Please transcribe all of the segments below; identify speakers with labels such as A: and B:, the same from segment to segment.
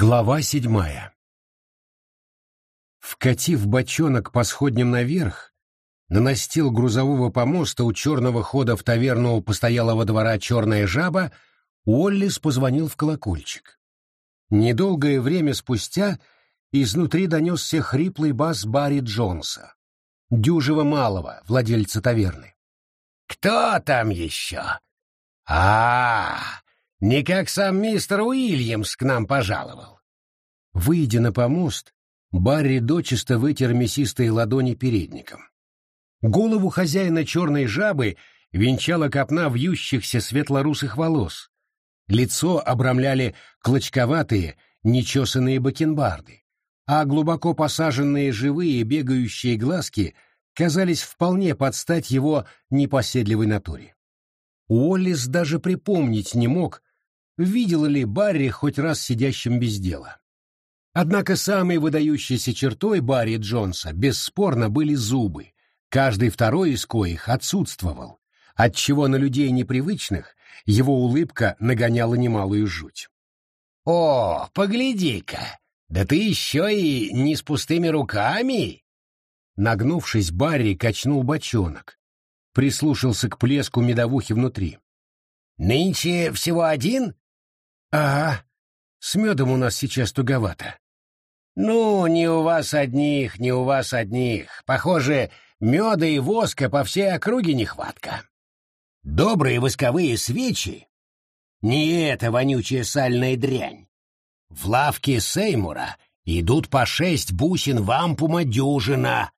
A: Глава седьмая Вкатив бочонок по сходням наверх, на грузового помоста у черного хода в таверну постоялого двора «Черная жаба» Уоллис позвонил в колокольчик. Недолгое время спустя изнутри донесся хриплый бас Барри Джонса, дюжего малого, владельца таверны.
B: «Кто там еще?» а, -а, -а не как сам мистер Уильямс к нам пожаловал.
A: Выйдя на помост, Барри дочисто вытер мясистые ладони передником. Голову хозяина черной жабы венчала копна вьющихся светлорусых волос. Лицо обрамляли клочковатые, нечесанные бакенбарды, а глубоко посаженные живые бегающие глазки казались вполне под стать его непоседливой натуре. Уоллес даже припомнить не мог, видел ли Барри хоть раз сидящим без дела. Однако самой выдающейся чертой Барри Джонса бесспорно были зубы, каждый второй из коих отсутствовал, отчего на людей непривычных его улыбка нагоняла немалую жуть.
B: «О, погляди-ка! Да ты еще и не с пустыми руками!»
A: Нагнувшись, Барри качнул бочонок, прислушался к плеску медовухи внутри.
B: «Нынче всего один?»
A: «Ага, с медом у нас сейчас туговато».
B: «Ну, не у вас одних, не у вас одних. Похоже, меда и воска по всей округе нехватка. Добрые восковые свечи — не эта вонючая сальная дрянь. В лавке Сеймура идут по шесть бусин вампума дюжина.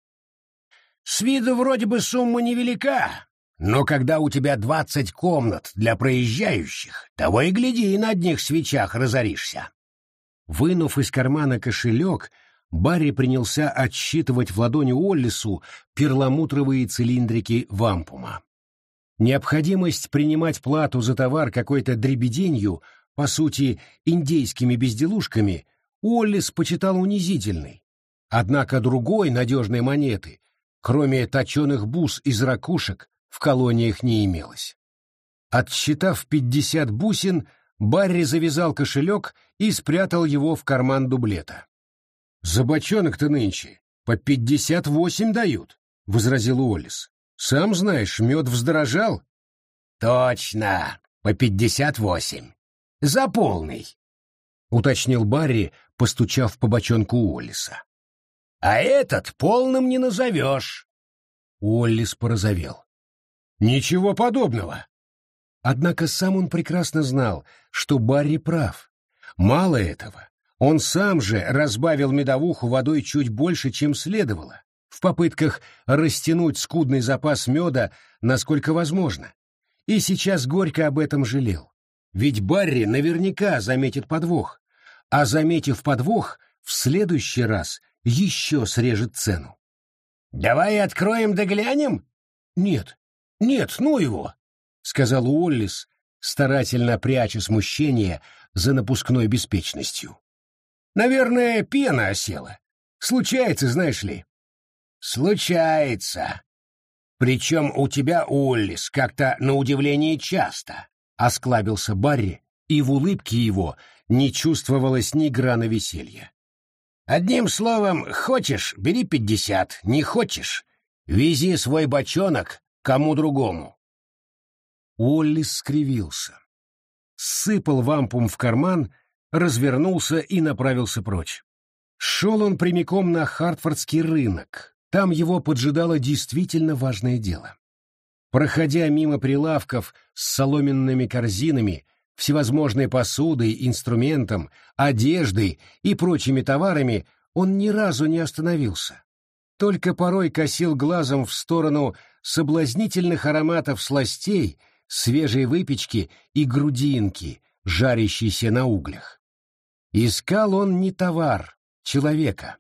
B: С виду вроде бы сумма невелика, но когда у тебя двадцать комнат для проезжающих, того и гляди, и на одних свечах разоришься.
A: Вынув из кармана кошелек, Барри принялся отсчитывать в ладони Оллису перламутровые цилиндрики вампума. Необходимость принимать плату за товар какой-то дребеденью, по сути, индейскими безделушками, Уоллес почитал унизительной. Однако другой надежной монеты, кроме точеных бус из ракушек, в колониях не имелось. Отсчитав пятьдесят бусин, Барри завязал кошелек и спрятал его в карман дублета. «За бочонок-то нынче по пятьдесят восемь дают», — возразил Уоллес. «Сам знаешь, мед вздорожал».
B: «Точно, по пятьдесят восемь. За полный», — уточнил Барри, постучав по бочонку Уоллеса. «А этот полным не назовешь».
A: Уоллес порозовел. Ничего подобного. Однако сам он прекрасно знал, что Барри прав. Мало этого, он сам же разбавил медовуху водой чуть больше, чем следовало, в попытках растянуть скудный запас меда насколько возможно. И сейчас горько об этом жалел. Ведь Барри наверняка заметит подвох, а заметив подвох, в следующий раз еще срежет цену.
B: «Давай откроем да глянем?»
A: «Нет, «Нет, ну его!» — сказал Уоллис, старательно пряча смущение за напускной беспечностью. «Наверное, пена осела. Случается, знаешь ли».
B: «Случается. Причем у тебя, Уоллис, как-то на удивление часто», — осклабился Барри, и в улыбке его не чувствовалось ни грана веселья. «Одним словом, хочешь — бери пятьдесят, не хочешь — вези свой бочонок кому другому.
A: Уоллис скривился. Сыпал вампум в карман, развернулся и направился прочь. Шел он прямиком на Хартфордский рынок. Там его поджидало действительно важное дело. Проходя мимо прилавков с соломенными корзинами, всевозможной посудой, инструментом, одеждой и прочими товарами, он ни разу не остановился. Только порой косил глазом в сторону соблазнительных ароматов сластей, свежей выпечки и грудинки, жарящейся на углях. Искал он не товар, человека.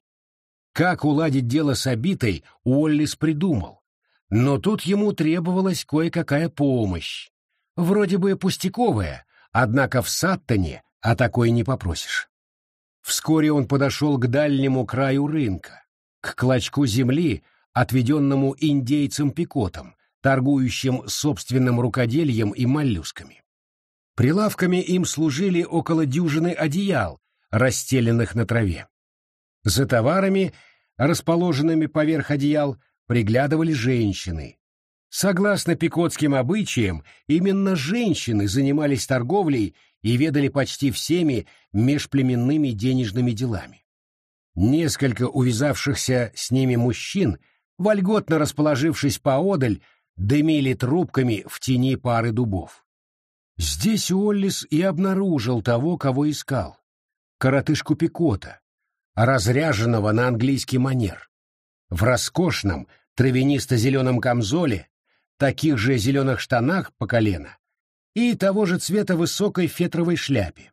A: Как уладить дело с обитой, Уоллис придумал. Но тут ему требовалась кое-какая помощь. Вроде бы пустяковая, однако в Саттоне о такой не попросишь. Вскоре он подошел к дальнему краю рынка, к клочку земли, отведенному индейцам-пикотам, торгующим собственным рукоделием и моллюсками. Прилавками им служили около дюжины одеял, расстеленных на траве. За товарами, расположенными поверх одеял, приглядывали женщины. Согласно пикотским обычаям, именно женщины занимались торговлей и ведали почти всеми межплеменными денежными делами. Несколько увязавшихся с ними мужчин, вольготно расположившись поодаль, дымили трубками в тени пары дубов. Здесь Уоллис и обнаружил того, кого искал — коротышку Пикота, разряженного на английский манер. В роскошном травянисто-зеленом камзоле, таких же зеленых штанах по колено и того же цвета высокой фетровой шляпе.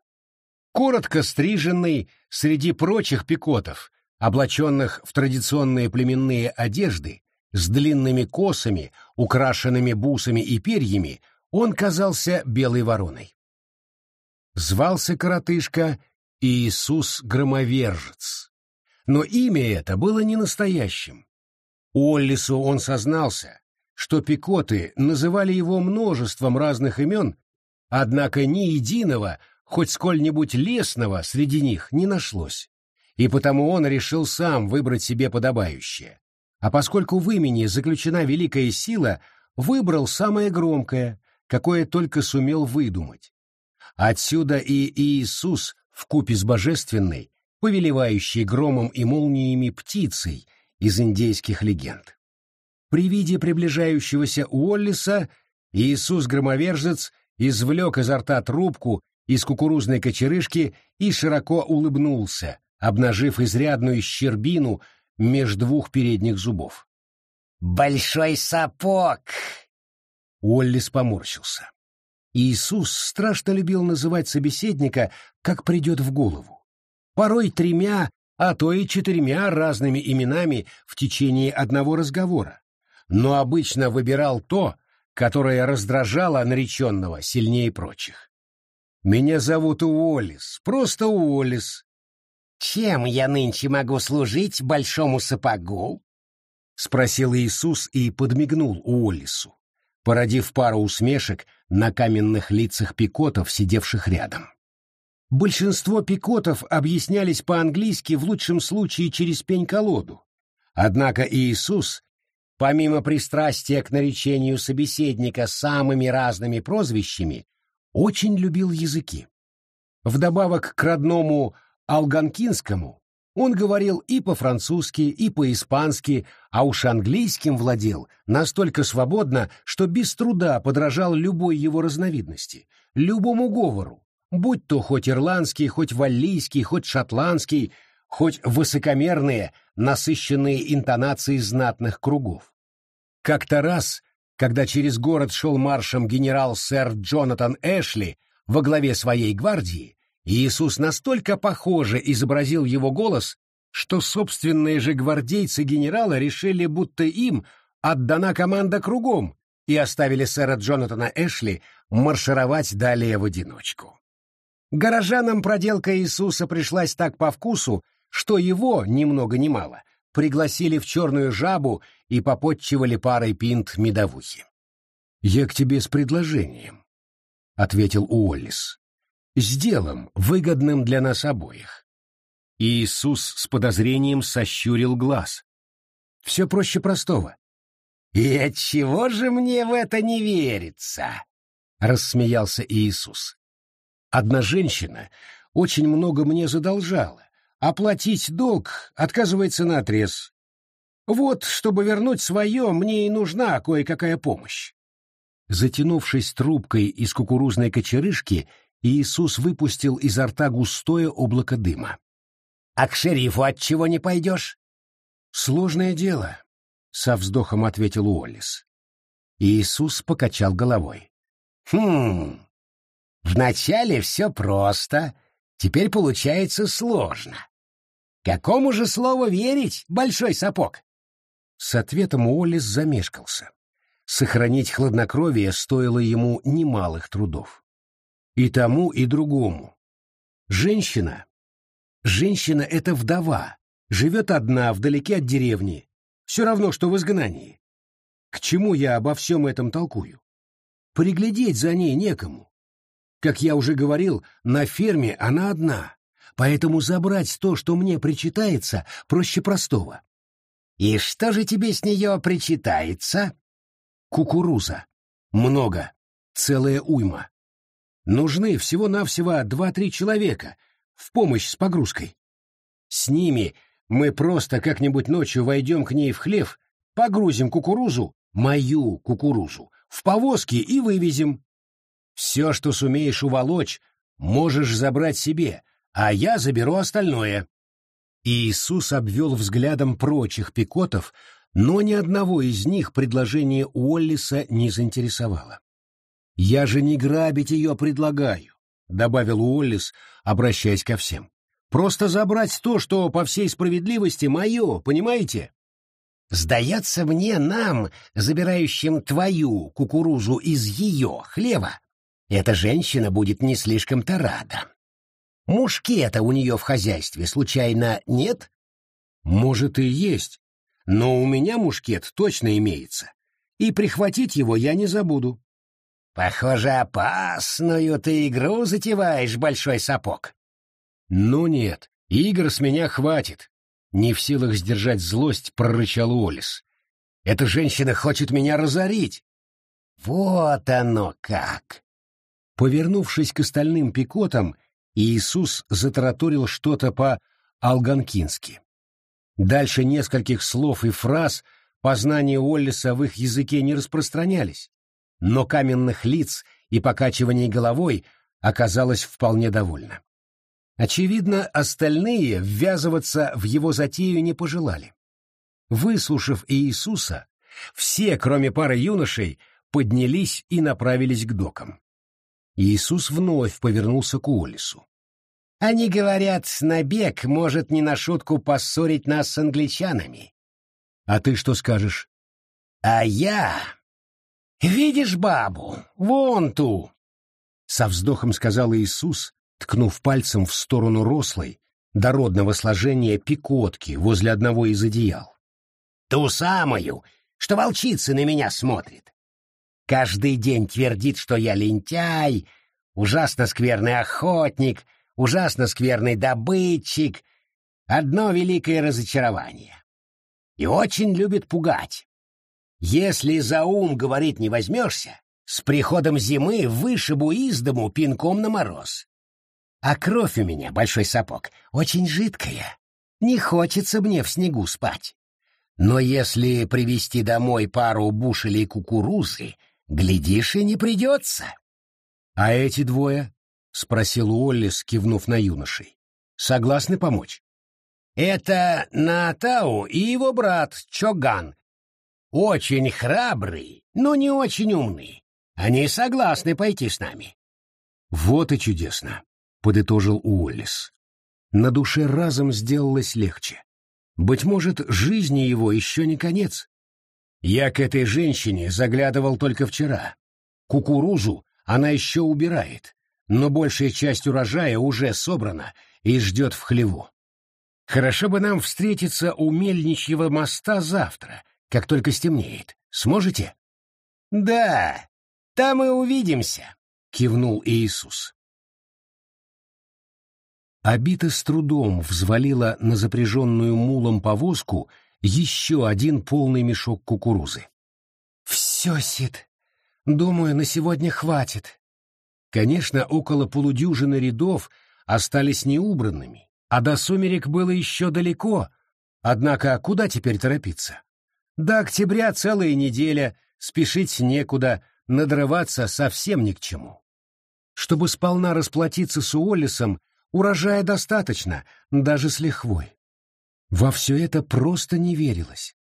A: Коротко стриженный среди прочих пикотов, облаченных в традиционные племенные одежды, с длинными косами, украшенными бусами и перьями, он казался белой вороной. Звался коротышка Иисус Громовержец. Но имя это было не настоящим. Оллису он сознался, что пикоты называли его множеством разных имен, однако ни единого, хоть сколь-нибудь лесного среди них не нашлось, и потому он решил сам выбрать себе подобающее. А поскольку в имени заключена великая сила, выбрал самое громкое, какое только сумел выдумать. Отсюда и Иисус в купе с божественной, повелевающей громом и молниями птицей из индейских легенд. При виде приближающегося Уоллиса Иисус-громовержец извлек изо рта трубку из кукурузной кочерышки и широко улыбнулся, обнажив изрядную щербину меж двух передних зубов.
B: «Большой сапог!»
A: Уоллис поморщился. Иисус страшно любил называть собеседника, как придет в голову. Порой тремя, а то и четырьмя разными именами в течение одного разговора, но обычно выбирал то, которое раздражало нареченного сильнее прочих. «Меня зовут Уоллес, просто Уоллес».
B: «Чем я нынче могу служить большому сапогу?»
A: — спросил Иисус и подмигнул Уоллесу, породив пару усмешек на каменных лицах пикотов, сидевших рядом. Большинство пикотов объяснялись по-английски в лучшем случае через пень-колоду. Однако Иисус помимо пристрастия к наречению собеседника самыми разными прозвищами, очень любил языки. Вдобавок к родному алганкинскому он говорил и по-французски, и по-испански, а уж английским владел настолько свободно, что без труда подражал любой его разновидности, любому говору, будь то хоть ирландский, хоть валлийский, хоть шотландский, хоть высокомерные, насыщенные интонации знатных кругов. Как-то раз, когда через город шел маршем генерал-сэр Джонатан Эшли во главе своей гвардии, Иисус настолько похоже изобразил его голос, что собственные же гвардейцы генерала решили, будто им отдана команда кругом, и оставили сэра Джонатана Эшли маршировать далее в одиночку. Горожанам проделка Иисуса пришлась так по вкусу, что его, ни много ни мало, пригласили в черную жабу и попотчевали парой пинт медовухи. «Я к тебе с предложением», — ответил Уоллис. «С делом, выгодным для нас обоих». Иисус с подозрением сощурил глаз. «Все проще простого».
B: «И отчего же мне в это не верится?»
A: — рассмеялся Иисус. «Одна женщина очень много мне задолжала, Оплатить долг отказывается наотрез. Вот, чтобы вернуть свое, мне и нужна кое-какая помощь. Затянувшись трубкой из кукурузной кочерышки, Иисус выпустил изо рта густое облако дыма.
B: — А к шерифу от чего не пойдешь?
A: — Сложное дело, — со вздохом ответил Уоллес. Иисус покачал головой.
B: — Хм, вначале все просто, теперь получается сложно. Какому же слову верить, большой сапог?
A: С ответом Уоллес замешкался. Сохранить хладнокровие стоило ему немалых трудов. И тому, и другому. Женщина. Женщина — это вдова, живет одна, вдалеке от деревни. Все равно, что в изгнании. К чему я обо всем этом толкую? Приглядеть за ней некому. Как я уже говорил, на ферме она одна, Поэтому забрать то, что мне причитается, проще простого.
B: И что же тебе с нее причитается?
A: Кукуруза. Много. Целая уйма. Нужны всего-навсего два-три человека в помощь с погрузкой. С ними мы просто как-нибудь ночью войдем к ней в хлев, погрузим кукурузу, мою кукурузу, в повозки и вывезем. Все, что сумеешь уволочь, можешь забрать себе, а я заберу остальное. И Иисус обвел взглядом прочих пикотов, но ни одного из них предложение Уоллиса не заинтересовало. «Я же не грабить ее предлагаю», — добавил Уоллис, обращаясь ко всем. «Просто забрать то, что по всей справедливости мое, понимаете?»
B: «Сдается мне нам, забирающим твою кукурузу из ее хлева, эта женщина будет не слишком-то рада. Мушкета у нее в хозяйстве, случайно, нет?
A: Может и есть, но у меня мушкет точно имеется, и прихватить его я не забуду.
B: Похоже, опасную ты игру затеваешь, большой сапог.
A: Ну нет, игр с меня хватит. Не в силах сдержать злость, прорычал Уоллес. Эта женщина хочет меня разорить.
B: Вот оно как!
A: Повернувшись к остальным пикотам, Иисус затараторил что-то по-алганкински. Дальше нескольких слов и фраз познания Оллиса в их языке не распространялись, но каменных лиц и покачиваний головой оказалось вполне довольно. Очевидно, остальные ввязываться в его затею не пожелали. Выслушав Иисуса, все, кроме пары юношей, поднялись и направились к докам. Иисус вновь повернулся к Уоллесу.
B: «Они говорят, набег может не на шутку поссорить нас с англичанами».
A: «А ты что скажешь?»
B: «А я...» «Видишь бабу? Вон ту!»
A: Со вздохом сказал Иисус, ткнув пальцем в сторону рослой, дородного сложения пикотки возле одного из одеял.
B: «Ту самую, что волчица на меня смотрит. Каждый день твердит, что я лентяй, ужасно скверный охотник, ужасно скверный добытчик. Одно великое разочарование. И очень любит пугать. Если за ум, говорит, не возьмешься, с приходом зимы вышибу из дому пинком на мороз. А кровь у меня, большой сапог, очень жидкая. Не хочется мне в снегу спать. Но если привезти домой пару бушелей кукурузы, Глядишь, и не придется.
A: — А эти двое? — спросил Уоллес, кивнув на юношей. — Согласны помочь?
B: — Это Натау и его брат Чоган. Очень храбрый, но не очень умный. Они согласны пойти с нами.
A: — Вот и чудесно, — подытожил Уоллес. На душе разом сделалось легче. Быть может, жизни его еще не конец. Я к этой женщине заглядывал только вчера. Кукурузу она еще убирает, но большая часть урожая уже собрана и ждет в хлеву. Хорошо бы нам встретиться у мельничьего моста завтра, как только стемнеет. Сможете?
B: — Да, там и увидимся, — кивнул Иисус.
A: Абита с трудом взвалила на запряженную мулом повозку еще один полный мешок кукурузы.
C: «Все, Сид. Думаю, на сегодня хватит».
A: Конечно, около полудюжины рядов остались неубранными, а до сумерек было еще далеко, однако куда теперь торопиться? До октября целая неделя, спешить некуда, надрываться совсем ни к чему. Чтобы сполна расплатиться с Уоллесом, урожая достаточно, даже с лихвой. Во все это просто не верилось.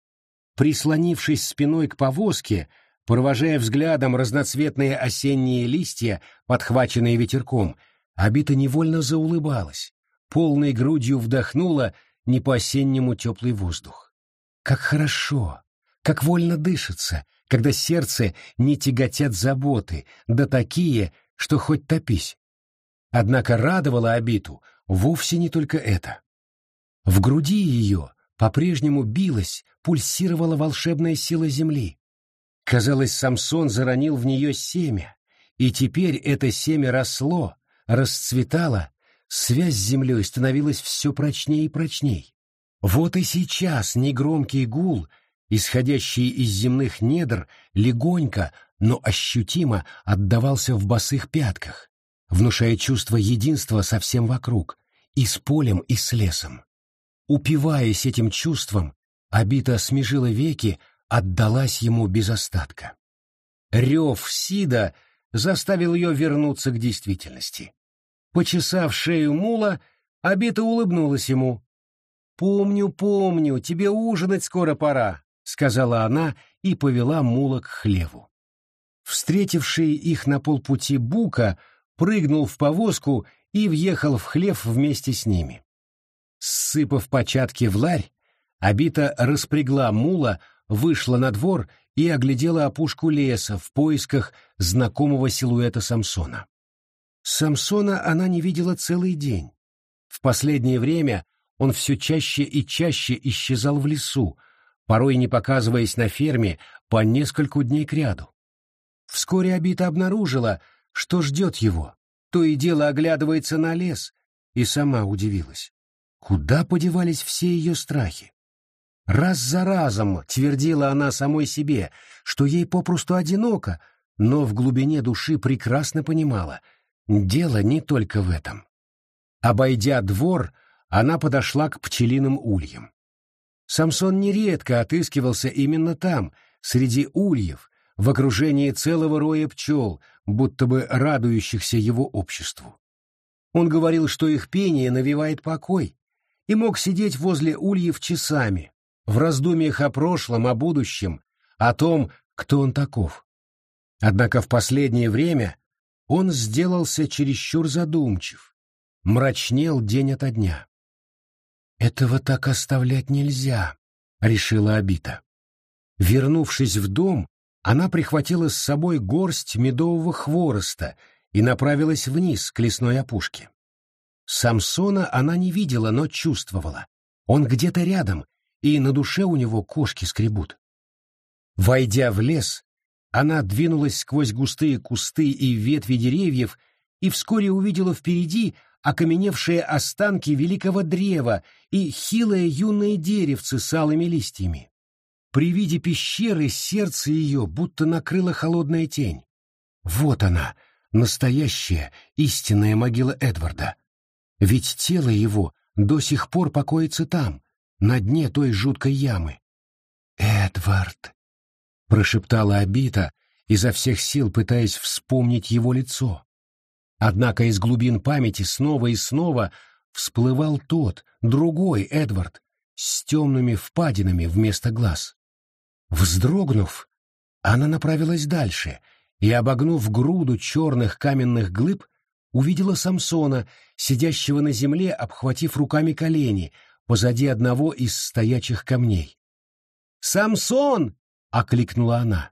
A: Прислонившись спиной к повозке, провожая взглядом разноцветные осенние листья, подхваченные ветерком, Абита невольно заулыбалась, полной грудью вдохнула не по-осеннему теплый воздух. Как хорошо, как вольно дышится, когда сердце не тяготят заботы, да такие, что хоть топись. Однако радовало Абиту вовсе не только это. В груди ее по-прежнему билась, пульсировала волшебная сила земли. Казалось, Самсон заронил в нее семя, и теперь это семя росло, расцветало, Связь с землей становилась все прочнее и прочней. Вот и сейчас негромкий гул, исходящий из земных недр, легонько, но ощутимо отдавался в босых пятках, внушая чувство единства со всем вокруг, и с полем, и с лесом. Упиваясь этим чувством, Абита смежила веки, отдалась ему без остатка. Рев Сида заставил ее вернуться к действительности. Почесав шею мула, Абита улыбнулась ему. «Помню, помню, тебе ужинать скоро пора», — сказала она и повела мула к хлеву. Встретивший их на полпути Бука прыгнул в повозку и въехал в хлев вместе с ними. Сыпав початки в ларь, Абита распрягла мула, вышла на двор и оглядела опушку леса в поисках знакомого силуэта Самсона. Самсона она не видела целый день. В последнее время он все чаще и чаще исчезал в лесу, порой не показываясь на ферме по нескольку дней кряду. Вскоре Абита обнаружила, что ждет его, то и дело оглядывается на лес, и сама удивилась. Куда подевались все ее страхи? Раз за разом твердила она самой себе, что ей попросту одиноко, но в глубине души прекрасно понимала, дело не только в этом. Обойдя двор, она подошла к пчелиным ульям. Самсон нередко отыскивался именно там, среди ульев, в окружении целого роя пчел, будто бы радующихся его обществу. Он говорил, что их пение навевает покой, и мог сидеть возле ульев часами, в раздумьях о прошлом, о будущем, о том, кто он таков. Однако в последнее время он сделался чересчур задумчив, мрачнел день ото дня. «Этого так оставлять нельзя», — решила Абита. Вернувшись в дом, она прихватила с собой горсть медового хвороста и направилась вниз к лесной опушке. Самсона она не видела, но чувствовала. Он где-то рядом и на душе у него кошки скребут. Войдя в лес, она двинулась сквозь густые кусты и ветви деревьев и вскоре увидела впереди окаменевшие останки великого древа и хилое юное деревце с алыми листьями. При виде пещеры сердце ее будто накрыла холодная тень. Вот она, настоящая, истинная могила Эдварда. Ведь тело его до сих пор покоится там, на дне той жуткой ямы. «Эдвард!» — прошептала Абита, изо всех сил пытаясь вспомнить его лицо. Однако из глубин памяти снова и снова всплывал тот, другой Эдвард, с темными впадинами вместо глаз. Вздрогнув, она направилась дальше и, обогнув груду черных каменных глыб, увидела Самсона, сидящего на земле, обхватив руками колени, позади одного из стоячих камней. «Самсон!» — окликнула она.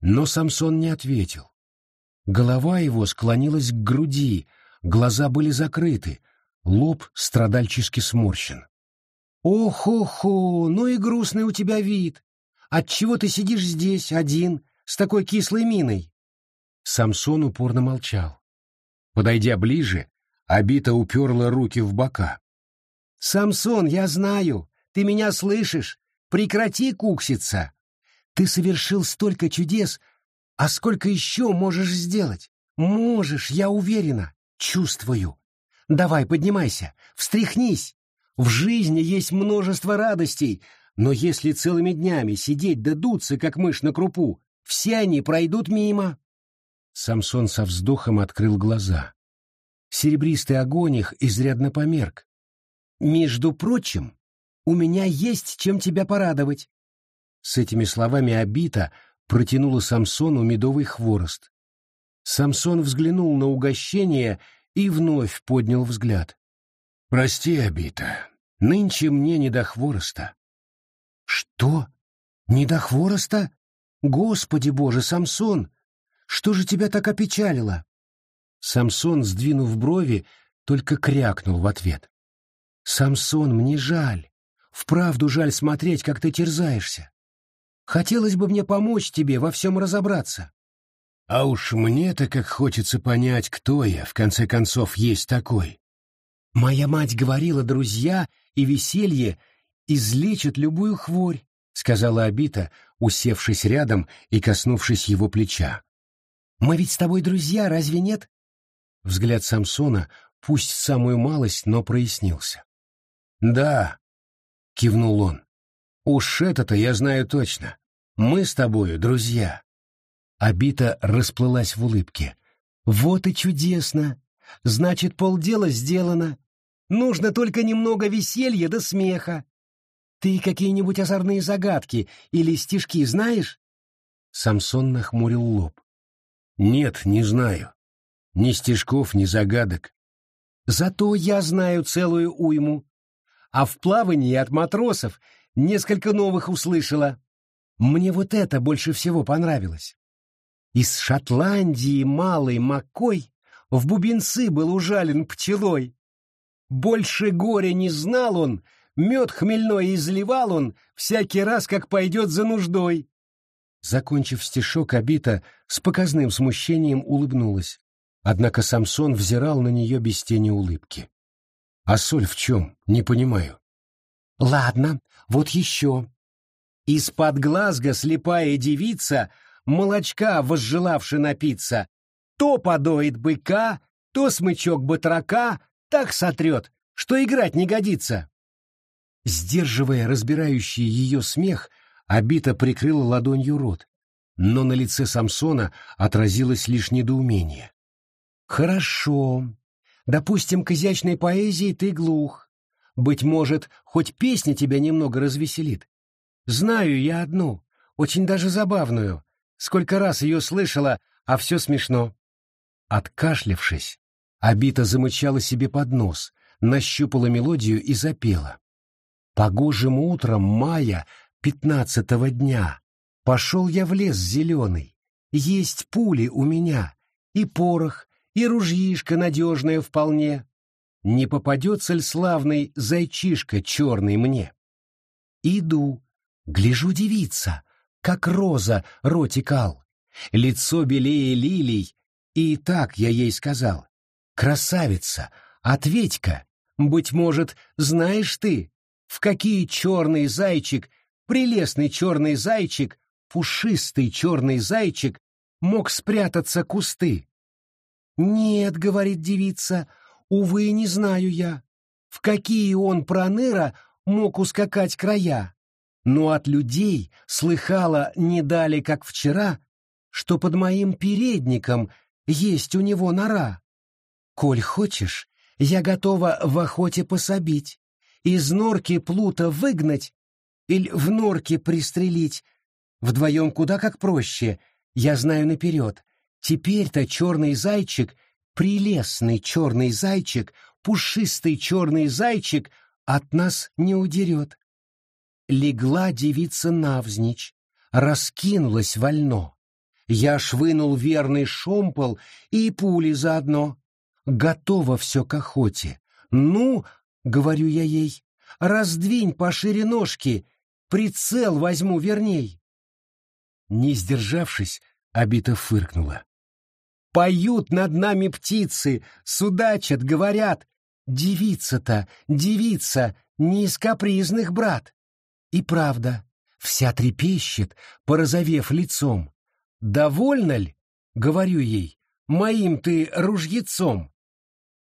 A: Но Самсон не ответил. Голова его склонилась к груди, глаза были закрыты, лоб страдальчески сморщен. «Ох-охо, ну и грустный у тебя вид! Отчего ты сидишь здесь, один, с такой кислой миной?» Самсон упорно молчал. Подойдя ближе, Абита уперла руки в бока. «Самсон, я знаю, ты меня слышишь. Прекрати кукситься. Ты совершил столько чудес, а сколько еще можешь сделать? Можешь, я уверена, чувствую. Давай, поднимайся, встряхнись. В жизни есть множество радостей, но если целыми днями сидеть да как мышь на крупу, все они пройдут мимо. Самсон со вздохом открыл глаза. Серебристый огонь их изрядно померк, между прочим, у меня есть чем тебя порадовать. С этими словами Абита протянула Самсону медовый хворост. Самсон взглянул на угощение и вновь поднял взгляд. «Прости, Абита, нынче мне не до хвороста». «Что? Не до хвороста? Господи Боже, Самсон! Что же тебя так опечалило?» Самсон, сдвинув брови, только крякнул в ответ. Самсон, мне жаль. Вправду жаль смотреть, как ты терзаешься. Хотелось бы мне помочь тебе во всем разобраться. А уж мне-то как хочется понять, кто я, в конце концов, есть такой. Моя мать говорила, друзья и веселье излечат любую хворь, сказала Абита, усевшись рядом и коснувшись его плеча. Мы ведь с тобой друзья, разве нет? Взгляд Самсона, пусть самую малость, но прояснился. Да, кивнул он. Уж это-то я знаю точно. Мы с тобою друзья. Абита расплылась в улыбке. Вот и чудесно. Значит, полдела сделано. Нужно только немного веселья да смеха. Ты какие-нибудь озорные загадки или стишки знаешь? Самсон нахмурил лоб. Нет, не знаю. Ни стишков, ни загадок. Зато я знаю целую уйму. А в плавании от матросов несколько новых услышала. Мне вот это больше всего понравилось. Из Шотландии малый Маккой в бубенцы был ужален пчелой. Больше горя не знал он, мед хмельной изливал он всякий раз, как пойдет за нуждой. Закончив стишок, Абита с показным смущением улыбнулась. Однако Самсон взирал на нее без тени улыбки. «А соль в чем? Не понимаю». «Ладно, вот еще. Из-под глазга слепая девица, молочка возжелавши напиться, то подоит быка, то смычок батрака, так сотрет, что играть не годится. Сдерживая разбирающий ее смех, Абита прикрыла ладонью рот, но на лице Самсона отразилось лишь недоумение. «Хорошо. Допустим, к изящной поэзии ты глух. Быть может, хоть песня тебя немного развеселит. Знаю я одну, очень даже забавную. Сколько раз ее слышала, а все смешно». Откашлявшись, Абита замычала себе под нос, нащупала мелодию и запела. Погожим утром мая пятнадцатого дня пошел я в лес зеленый. Есть пули у меня, и порох, и ружьишко надежное вполне. Не попадется ли славный зайчишка черный мне? Иду, гляжу девица, как роза ротикал, лицо белее лилий, и так я ей сказал. Красавица, ответь-ка, быть может, знаешь ты, в какие черный зайчик, прелестный черный зайчик, пушистый черный зайчик мог спрятаться кусты? Нет, говорит девица, увы, не знаю я, в какие он проныра мог ускакать края. Но от людей слыхала не дали, как вчера, что под моим передником есть у него нора. Коль хочешь, я готова в охоте пособить, из норки плута выгнать или в норке пристрелить. Вдвоем куда как проще, я знаю наперед. Теперь-то черный зайчик, прелестный черный зайчик, пушистый черный зайчик от нас не удерет. Легла девица навзничь, раскинулась вольно. Я ж вынул верный шомпол и пули заодно. Готово все к охоте. Ну, говорю я ей, раздвинь пошире ножки, прицел возьму верней. Не сдержавшись, Абита фыркнула. Поют над нами птицы, судачат, говорят. Девица-то, девица, не из капризных, брат. И правда, вся трепещет, порозовев лицом. Довольно ль, говорю ей, моим ты ружьецом?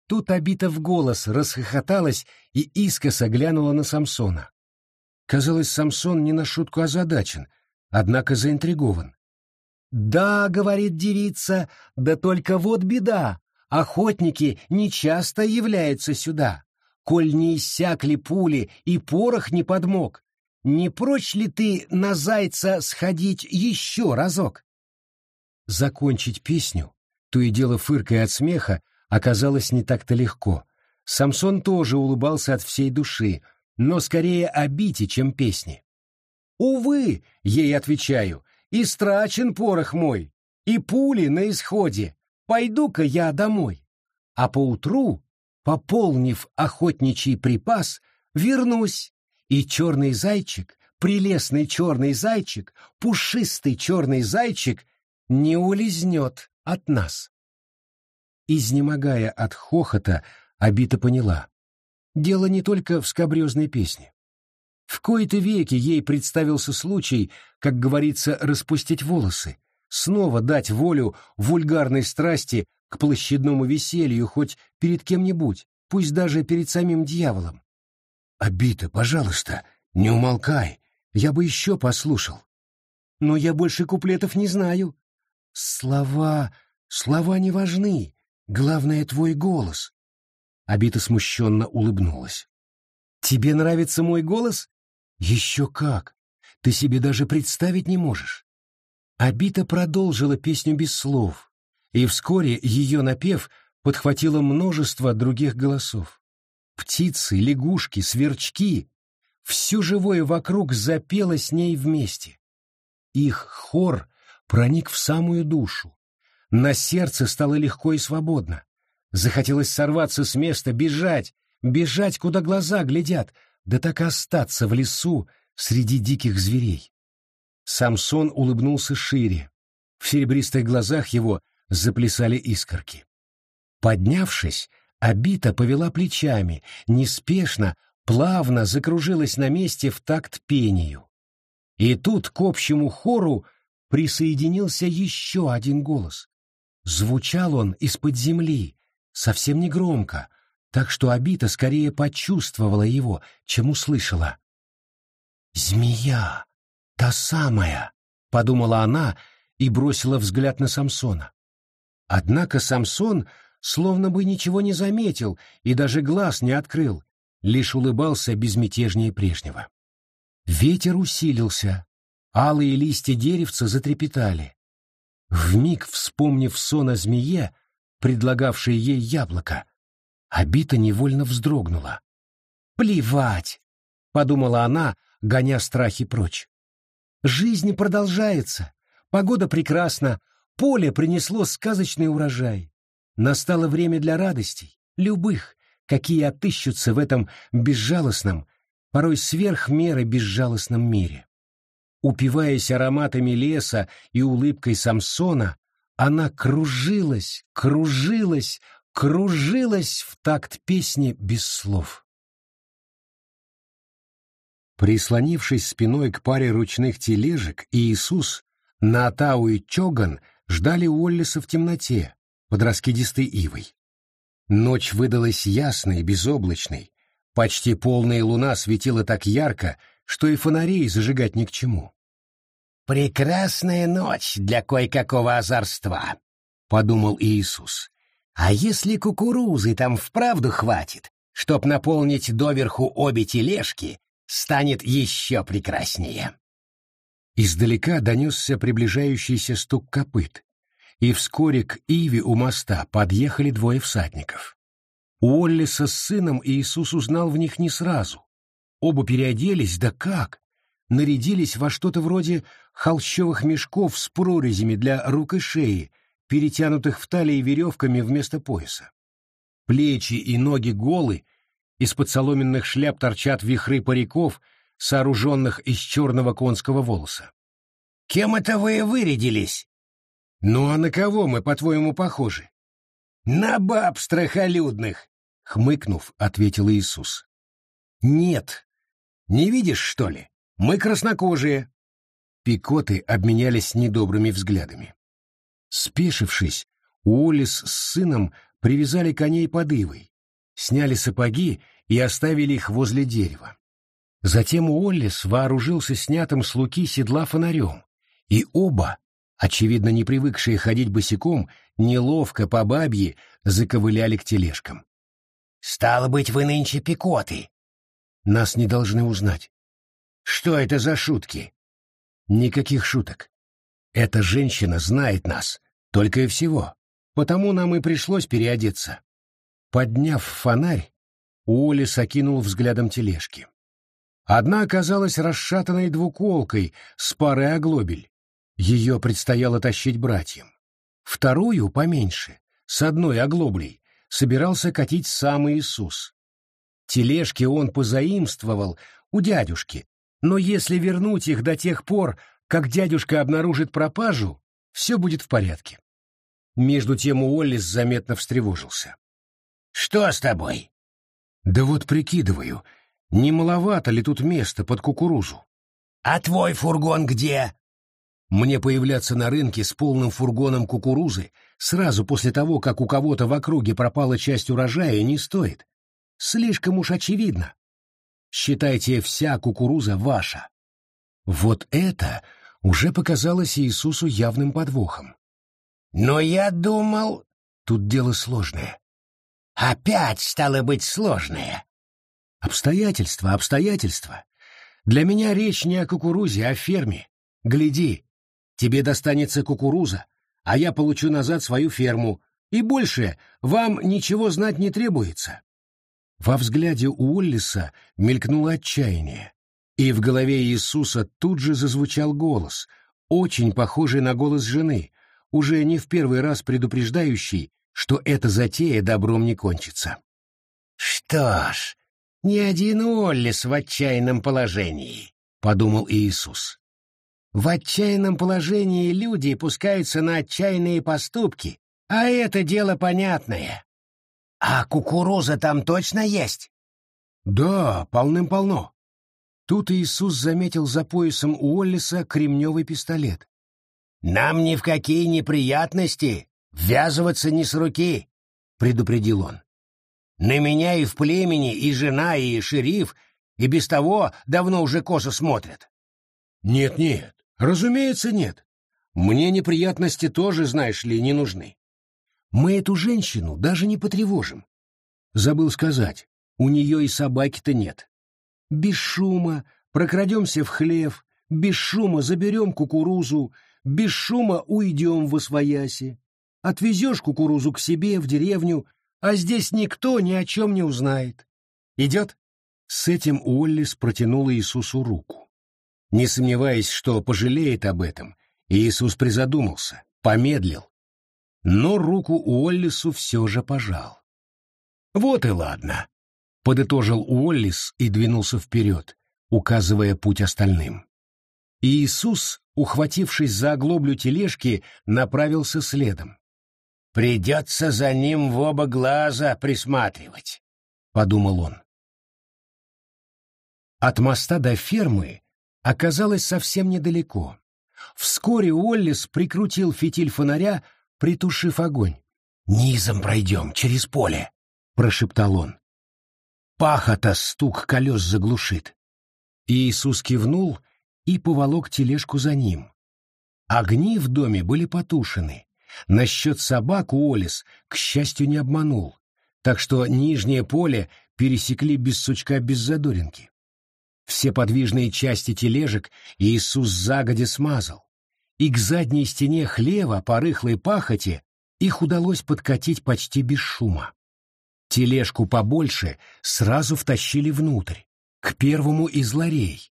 A: Тут обита в голос расхохоталась и искоса глянула на Самсона. Казалось, Самсон не на шутку озадачен, однако заинтригован. «Да, — говорит девица, — да только вот беда, охотники нечасто являются сюда. Коль не иссякли пули и порох не подмог, не прочь ли ты на зайца сходить еще разок?» Закончить песню, то и дело фыркая от смеха, оказалось не так-то легко. Самсон тоже улыбался от всей души, но скорее о бите, чем песни. «Увы», — ей отвечаю, — «истрачен порох мой, и пули на исходе. Пойду-ка я домой. А поутру, пополнив охотничий припас, вернусь, и черный зайчик, прелестный черный зайчик, пушистый черный зайчик не улизнет от нас. Изнемогая от хохота, Абита поняла. Дело не только в скобрезной песне. В кои-то веки ей представился случай, как говорится, распустить волосы, снова дать волю вульгарной страсти к площадному веселью хоть перед кем-нибудь, пусть даже перед самим дьяволом. «Обита, пожалуйста, не умолкай, я бы еще послушал». «Но я больше куплетов не знаю». «Слова, слова не важны, главное твой голос». Обита смущенно улыбнулась. «Тебе нравится мой голос?» «Еще как! Ты себе даже представить не можешь!» Абита продолжила песню без слов, и вскоре ее напев подхватило множество других голосов. Птицы, лягушки, сверчки — все живое вокруг запело с ней вместе. Их хор проник в самую душу. На сердце стало легко и свободно. Захотелось сорваться с места, бежать, бежать, куда глаза глядят, да так и остаться в лесу среди диких зверей. Самсон улыбнулся шире. В серебристых глазах его заплясали искорки. Поднявшись, Абита повела плечами, неспешно, плавно закружилась на месте в такт пению. И тут к общему хору присоединился еще один голос. Звучал он из-под земли, совсем не громко, так что Абита скорее почувствовала его, чем услышала. «Змея! Та самая!» — подумала она и бросила взгляд на Самсона. Однако Самсон словно бы ничего не заметил и даже глаз не открыл, лишь улыбался безмятежнее прежнего. Ветер усилился, алые листья деревца затрепетали. Вмиг вспомнив сон о змее, предлагавшей ей яблоко, Абита невольно вздрогнула. «Плевать!» — подумала она, гоня страхи прочь. «Жизнь продолжается, погода прекрасна, поле принесло сказочный урожай. Настало время для радостей, любых, какие отыщутся в этом безжалостном, порой сверх меры безжалостном мире». Упиваясь ароматами леса и улыбкой Самсона, она кружилась, кружилась, кружилась в такт песни без слов. Прислонившись спиной к паре ручных тележек, Иисус, Наатау и Чоган ждали Уоллиса в темноте, под раскидистой ивой. Ночь выдалась ясной, безоблачной, почти полная луна светила так ярко, что и фонарей зажигать ни к чему.
B: «Прекрасная ночь для кое-какого озорства», — подумал Иисус. А если кукурузы там вправду хватит, чтоб наполнить доверху обе тележки, станет еще прекраснее.
A: Издалека донесся приближающийся стук копыт, и вскоре к Иве у моста подъехали двое всадников. У Оллиса с сыном Иисус узнал в них не сразу. Оба переоделись, да как! Нарядились во что-то вроде холщовых мешков с прорезями для рук и шеи, перетянутых в талии веревками вместо пояса. Плечи и ноги голы, из-под соломенных шляп торчат вихры париков, сооруженных из черного конского волоса.
B: «Кем это вы вырядились?»
A: «Ну а на кого мы, по-твоему, похожи?»
B: «На баб страхолюдных!» — хмыкнув, ответил Иисус.
A: «Нет. Не видишь, что ли? Мы краснокожие». Пикоты обменялись недобрыми взглядами. Спешившись, Уоллес с сыном привязали коней под ивой, сняли сапоги и оставили их возле дерева. Затем Уоллес вооружился снятым с луки седла фонарем, и оба, очевидно не привыкшие ходить босиком, неловко по бабье заковыляли к тележкам.
B: «Стало быть, вы нынче пикоты!»
A: «Нас не должны узнать».
B: «Что это за шутки?»
A: «Никаких шуток. Эта женщина знает нас, только и всего. Потому нам и пришлось переодеться. Подняв фонарь, Уоллес окинул взглядом тележки. Одна оказалась расшатанной двуколкой с парой оглобель. Ее предстояло тащить братьям. Вторую, поменьше, с одной оглоблей, собирался катить сам Иисус. Тележки он позаимствовал у дядюшки, но если вернуть их до тех пор, как дядюшка обнаружит пропажу, все будет в порядке. Между тем Уоллес заметно встревожился.
B: Что с тобой?
A: Да вот прикидываю, не маловато ли тут места под кукурузу?
B: А твой фургон где?
A: Мне появляться на рынке с полным фургоном кукурузы сразу после того, как у кого-то в округе пропала часть урожая, не стоит. Слишком уж очевидно. Считайте, вся кукуруза ваша. Вот это уже показалось Иисусу явным подвохом.
B: Но я думал...
A: Тут дело сложное.
B: Опять стало быть сложное.
A: Обстоятельства, обстоятельства. Для меня речь не о кукурузе, а о ферме. Гляди, тебе достанется кукуруза, а я получу назад свою ферму, и больше вам ничего знать не требуется. Во взгляде у Уллиса мелькнуло отчаяние, и в голове Иисуса тут же зазвучал голос, очень похожий на голос жены, уже не в первый раз предупреждающий, что эта затея добром не кончится.
B: «Что ж, не один Оллис в отчаянном положении», — подумал Иисус. «В отчаянном положении люди пускаются на отчаянные поступки, а это дело понятное. А кукуруза там точно есть?»
A: «Да, полным-полно». Тут Иисус заметил за поясом у Оллиса кремневый пистолет.
B: «Нам ни в какие неприятности ввязываться не с руки», — предупредил он. «На меня и в племени, и жена, и шериф, и без того давно уже косо смотрят».
A: «Нет-нет, разумеется, нет. Мне неприятности тоже, знаешь ли, не нужны. Мы эту женщину даже не потревожим. Забыл сказать, у нее и собаки-то нет. Без шума прокрадемся в хлев, без шума заберем кукурузу, без шума уйдем в освояси. Отвезешь кукурузу к себе в деревню, а здесь никто ни о чем не узнает. Идет? С этим Уоллис протянул Иисусу руку. Не сомневаясь, что пожалеет об этом, Иисус призадумался, помедлил. Но руку Уоллису все же пожал. «Вот и ладно», — подытожил Уоллис и двинулся вперед, указывая путь остальным. Иисус ухватившись за оглоблю тележки, направился следом.
B: «Придется за ним в оба глаза присматривать», — подумал он.
A: От моста до фермы оказалось совсем недалеко. Вскоре Уоллес прикрутил фитиль фонаря, притушив огонь. «Низом пройдем, через поле», — прошептал он. Пахота стук колес заглушит. Иисус кивнул и поволок тележку за ним. Огни в доме были потушены. Насчет собак Уоллес, к счастью, не обманул, так что нижнее поле пересекли без сучка, без задоринки. Все подвижные части тележек Иисус загодя смазал, и к задней стене хлева по рыхлой пахоте их удалось подкатить почти без шума. Тележку побольше сразу втащили внутрь, к первому из ларей,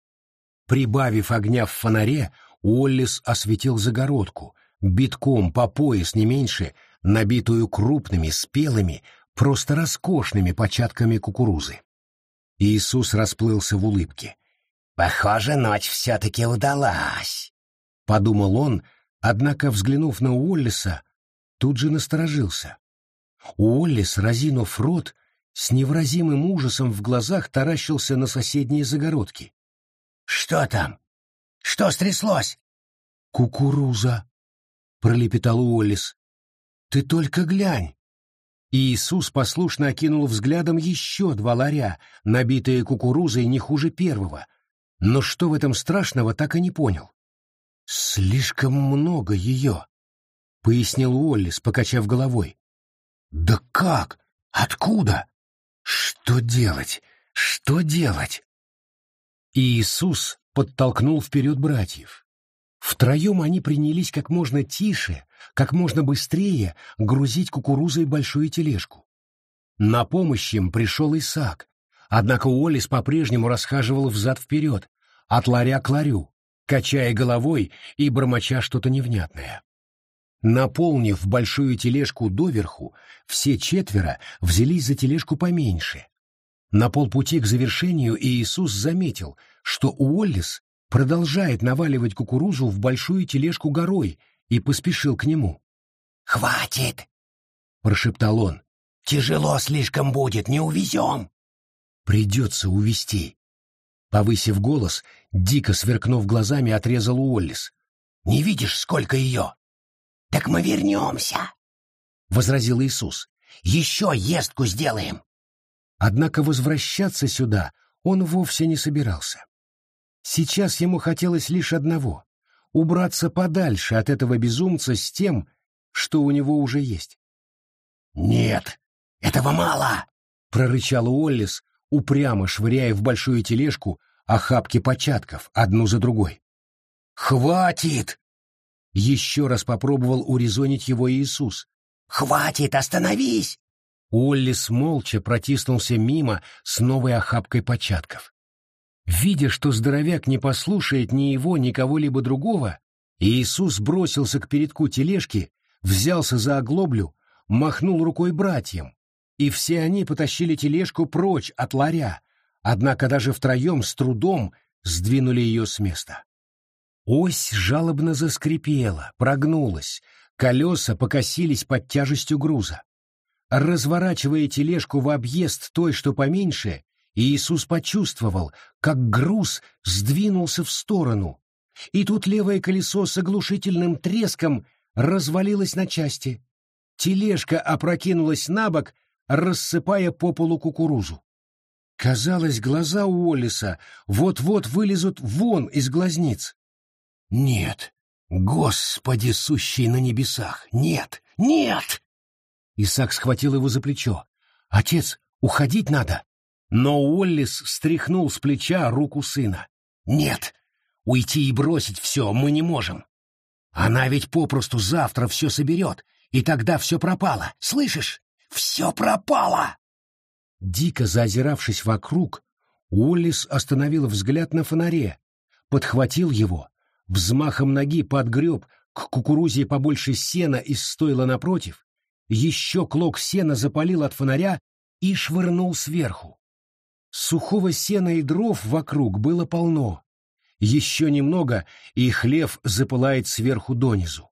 A: Прибавив огня в фонаре, Уоллис осветил загородку, битком по пояс не меньше, набитую крупными, спелыми, просто роскошными початками кукурузы. Иисус расплылся в улыбке.
B: «Похоже, ночь все-таки удалась», —
A: подумал он, однако, взглянув на Уоллиса, тут же насторожился. Уоллис, разинув рот, с невыразимым ужасом в глазах таращился на соседние загородки.
B: «Что там? Что стряслось?»
A: «Кукуруза», — пролепетал Уоллес. «Ты только глянь!» И Иисус послушно окинул взглядом еще два ларя, набитые кукурузой не хуже первого, но что в этом страшного, так и не понял. «Слишком много ее», — пояснил Уоллес, покачав головой. «Да как? Откуда? Что делать? Что делать?» И Иисус подтолкнул вперед братьев. Втроем они принялись как можно тише, как можно быстрее грузить кукурузой большую тележку. На помощь им пришел Исаак, однако Уоллес по-прежнему расхаживал взад-вперед, от ларя к ларю, качая головой и бормоча что-то невнятное. Наполнив большую тележку доверху, все четверо взялись за тележку поменьше, на полпути к завершению Иисус заметил, что Уоллес продолжает наваливать кукурузу в большую тележку горой и поспешил к нему.
B: «Хватит!»
A: — прошептал он.
B: Тяжело слишком будет, не увезем.
A: Придется увести. Повысив голос, дико сверкнув глазами, отрезал Уоллис.
B: Не видишь, сколько ее? Так мы вернемся, — возразил Иисус. Еще естку сделаем.
A: Однако возвращаться сюда он вовсе не собирался. Сейчас ему хотелось лишь одного — убраться подальше от этого безумца с тем, что у него уже есть.
B: «Нет, этого мало!»
A: — прорычал Уоллис, упрямо швыряя в большую тележку охапки початков, одну за другой.
B: «Хватит!»
A: — еще раз попробовал урезонить его Иисус.
B: «Хватит, остановись!»
A: Уоллис молча протиснулся мимо с новой охапкой початков. Видя, что здоровяк не послушает ни его, ни кого-либо другого, Иисус бросился к передку тележки, взялся за оглоблю, махнул рукой братьям, и все они потащили тележку прочь от ларя, однако даже втроем с трудом сдвинули ее с места. Ось жалобно заскрипела, прогнулась, колеса покосились под тяжестью груза. Разворачивая тележку в объезд той, что поменьше, Иисус почувствовал, как груз сдвинулся в сторону, и тут левое колесо с оглушительным треском развалилось на части. Тележка опрокинулась на бок, рассыпая по полу кукурузу. Казалось, глаза у Уоллиса вот-вот вылезут вон из глазниц. Нет, Господи, сущий на небесах, нет, нет! Исаак схватил его за плечо. «Отец, уходить надо!» Но Уоллис стряхнул с плеча руку сына. «Нет, уйти и бросить все мы не можем. Она ведь попросту завтра все соберет, и тогда все пропало, слышишь? Все пропало!» Дико заозиравшись вокруг, Уоллис остановил взгляд на фонаре, подхватил его, взмахом ноги подгреб к кукурузе побольше сена из стойла напротив, еще клок сена запалил от фонаря и швырнул сверху. Сухого сена и дров вокруг было полно. Еще немного, и хлев запылает сверху донизу.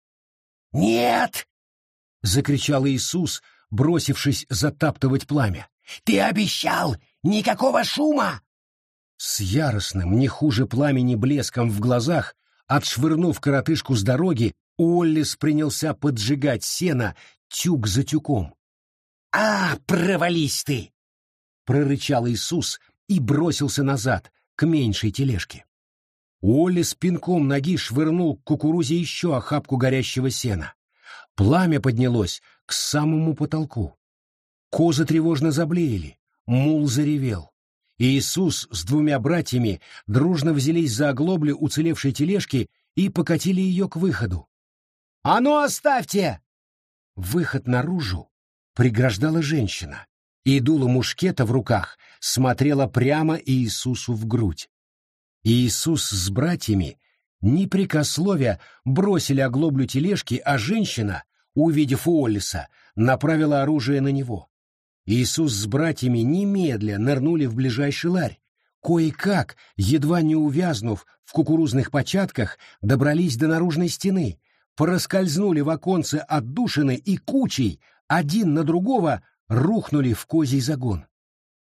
B: «Нет!»
A: — закричал Иисус, бросившись затаптывать пламя.
B: «Ты обещал! Никакого шума!»
A: С яростным, не хуже пламени блеском в глазах, отшвырнув коротышку с дороги, Уоллес принялся поджигать сено тюк за тюком.
B: «А, провались ты!»
A: — прорычал Иисус и бросился назад, к меньшей тележке. Уолли с пинком ноги швырнул к кукурузе еще охапку горящего сена. Пламя поднялось к самому потолку. Козы тревожно заблеяли, мул заревел. Иисус с двумя братьями дружно взялись за оглоблю уцелевшей тележки и покатили ее к выходу. «А ну оставьте!» Выход наружу преграждала женщина, и дуло мушкета в руках смотрела прямо Иисусу в грудь. Иисус с братьями, не прикословя, бросили оглоблю тележки, а женщина, увидев Уоллиса, направила оружие на него. Иисус с братьями немедля нырнули в ближайший ларь. Кое-как, едва не увязнув в кукурузных початках, добрались до наружной стены, проскользнули в оконце отдушины и кучей, один на другого, рухнули в козий загон.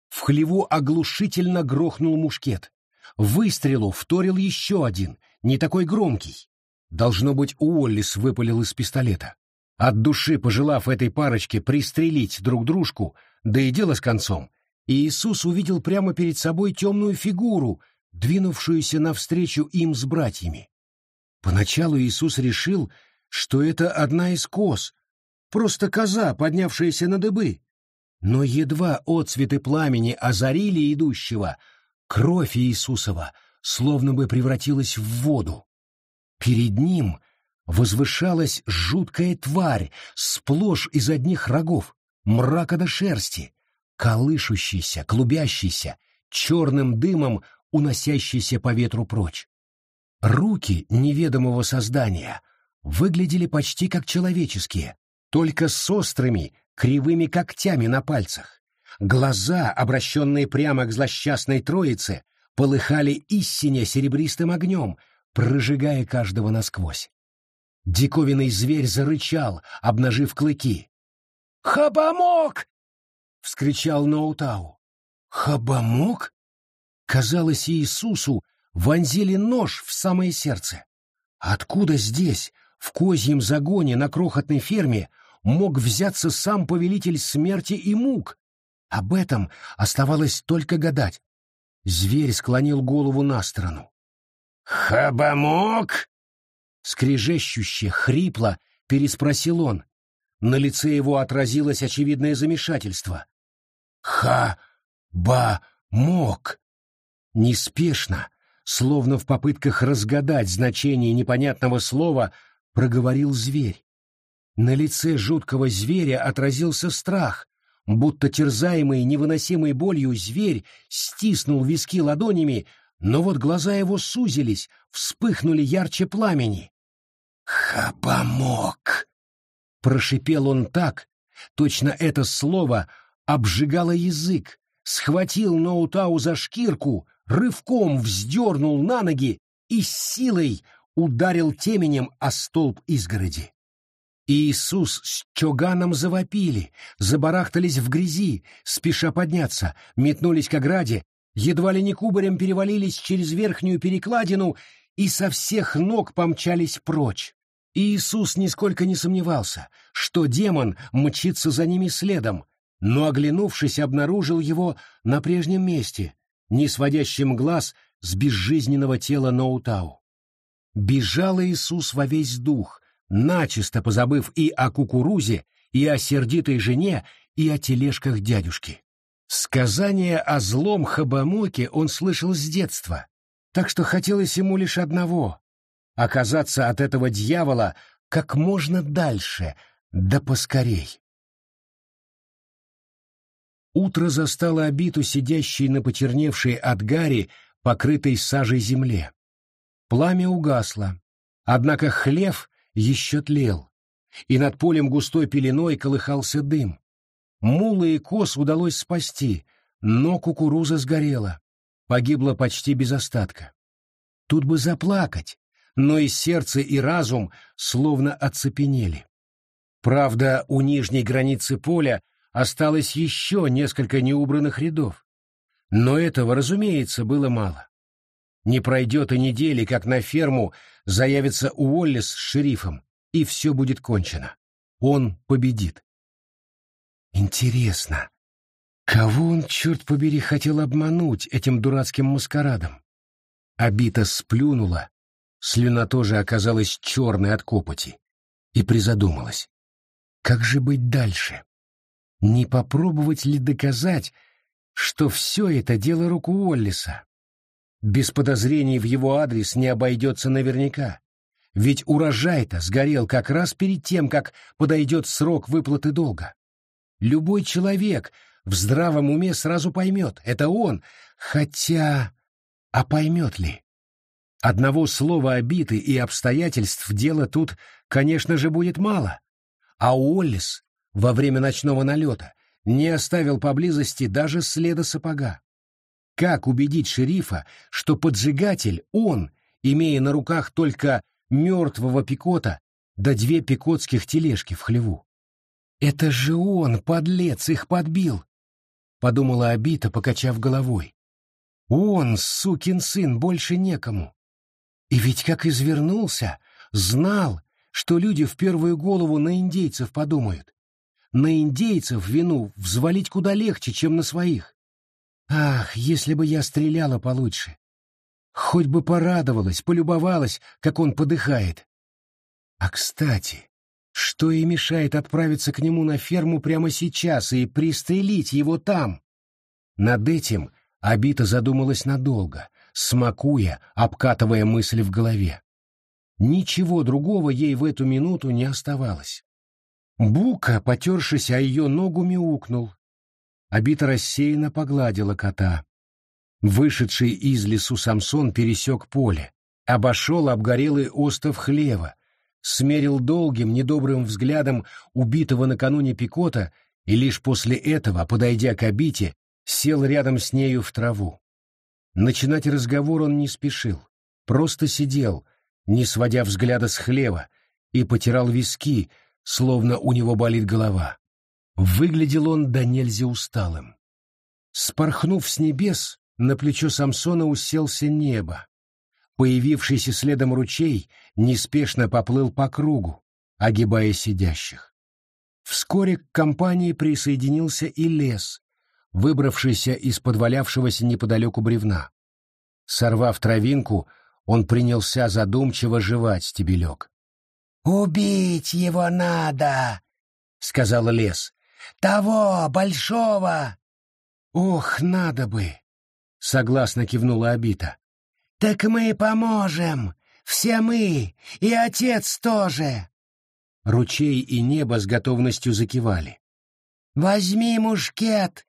A: В хлеву оглушительно грохнул мушкет. Выстрелу вторил еще один, не такой громкий. Должно быть, Уоллис выпалил из пистолета. От души пожелав этой парочке пристрелить друг дружку, да и дело с концом, Иисус увидел прямо перед собой темную фигуру, двинувшуюся навстречу им с братьями. Поначалу Иисус решил, что это одна из коз, просто коза, поднявшаяся на дыбы. Но едва отцветы пламени озарили идущего, кровь Иисусова словно бы превратилась в воду. Перед ним возвышалась жуткая тварь, сплошь из одних рогов, мрака до шерсти, колышущийся, клубящийся, черным дымом уносящийся по ветру прочь. Руки неведомого создания выглядели почти как человеческие, только с острыми, кривыми когтями на пальцах. Глаза, обращенные прямо к злосчастной троице, полыхали истине серебристым огнем, прожигая каждого насквозь. Диковинный зверь зарычал, обнажив клыки. «Хабамок!» — вскричал Ноутау. «Хабамок?» Казалось, Иисусу вонзили нож в самое сердце. Откуда здесь, в козьем загоне на крохотной ферме, мог взяться сам повелитель смерти и мук? Об этом оставалось только гадать. Зверь склонил голову на сторону.
B: «Хабамок?»
A: Скрежещуще, хрипло переспросил он. На лице его отразилось очевидное замешательство. «Ха-ба-мок!» Неспешно, словно в попытках разгадать значение непонятного слова, проговорил зверь. На лице жуткого зверя отразился страх, будто терзаемый невыносимой болью зверь стиснул виски ладонями, но вот глаза его сузились, вспыхнули ярче пламени. «Хабамок!» — прошипел он так, точно это слово обжигало язык, схватил Ноутау за шкирку, рывком вздернул на ноги и силой ударил теменем о столб изгороди. Иисус с Чоганом завопили, забарахтались в грязи, спеша подняться, метнулись к ограде, едва ли не кубарем перевалились через верхнюю перекладину и со всех ног помчались прочь. Иисус нисколько не сомневался, что демон мчится за ними следом, но, оглянувшись, обнаружил его на прежнем месте, не сводящим глаз с безжизненного тела Ноутау. Бежал Иисус во весь дух, начисто позабыв и о кукурузе, и о сердитой жене, и о тележках дядюшки. Сказание о злом Хабамоке он слышал с детства, так что хотелось ему лишь одного — оказаться от этого дьявола как можно дальше, да поскорей. Утро застало обиту, сидящей на почерневшей от гари, покрытой сажей земле. Пламя угасло, однако хлев еще тлел, и над полем густой пеленой колыхался дым. Мулы и коз удалось спасти, но кукуруза сгорела, погибла почти без остатка. Тут бы заплакать, но и сердце, и разум словно оцепенели. Правда, у нижней границы поля осталось еще несколько неубранных рядов. Но этого, разумеется, было мало. Не пройдет и недели, как на ферму заявится Уоллес с шерифом, и все будет кончено. Он победит. Интересно, кого он, черт побери, хотел обмануть этим дурацким маскарадом? Абита сплюнула, слюна тоже оказалась черной от копоти, и призадумалась. Как же быть дальше? Не попробовать ли доказать, что все это дело рук Уоллиса? Без подозрений в его адрес не обойдется наверняка. Ведь урожай-то сгорел как раз перед тем, как подойдет срок выплаты долга. Любой человек в здравом уме сразу поймет, это он, хотя... А поймет ли? Одного слова обиты и обстоятельств дела тут, конечно же, будет мало. А Уоллис во время ночного налета не оставил поблизости даже следа сапога. Как убедить шерифа, что поджигатель он, имея на руках только мертвого пикота да две пикотских тележки в хлеву? «Это же он, подлец, их подбил!» — подумала Абита, покачав головой. «Он, сукин сын, больше некому. И ведь как извернулся, знал, что люди в первую голову на индейцев подумают на индейцев вину взвалить куда легче, чем на своих. Ах, если бы я стреляла получше! Хоть бы порадовалась, полюбовалась, как он подыхает. А кстати, что и мешает отправиться к нему на ферму прямо сейчас и пристрелить его там? Над этим Абита задумалась надолго, смакуя, обкатывая мысль в голове. Ничего другого ей в эту минуту не оставалось. Бука, потершись о ее ногу, мяукнул. Обита рассеянно погладила кота. Вышедший из лесу Самсон пересек поле, обошел обгорелый остов хлева, смерил долгим, недобрым взглядом убитого накануне Пикота и лишь после этого, подойдя к обите, сел рядом с нею в траву. Начинать разговор он не спешил, просто сидел, не сводя взгляда с хлева, и потирал виски, словно у него болит голова. Выглядел он до нельзя усталым. Спорхнув с небес, на плечо Самсона уселся небо. Появившийся следом ручей неспешно поплыл по кругу, огибая сидящих. Вскоре к компании присоединился и лес, выбравшийся из подвалявшегося неподалеку бревна. Сорвав травинку, он принялся задумчиво жевать стебелек.
B: «Убить его надо!» — сказал лес. «Того, большого!»
A: «Ох, надо бы!» — согласно кивнула Абита.
B: «Так мы поможем! Все мы! И отец тоже!»
A: Ручей и небо с готовностью закивали.
B: «Возьми мушкет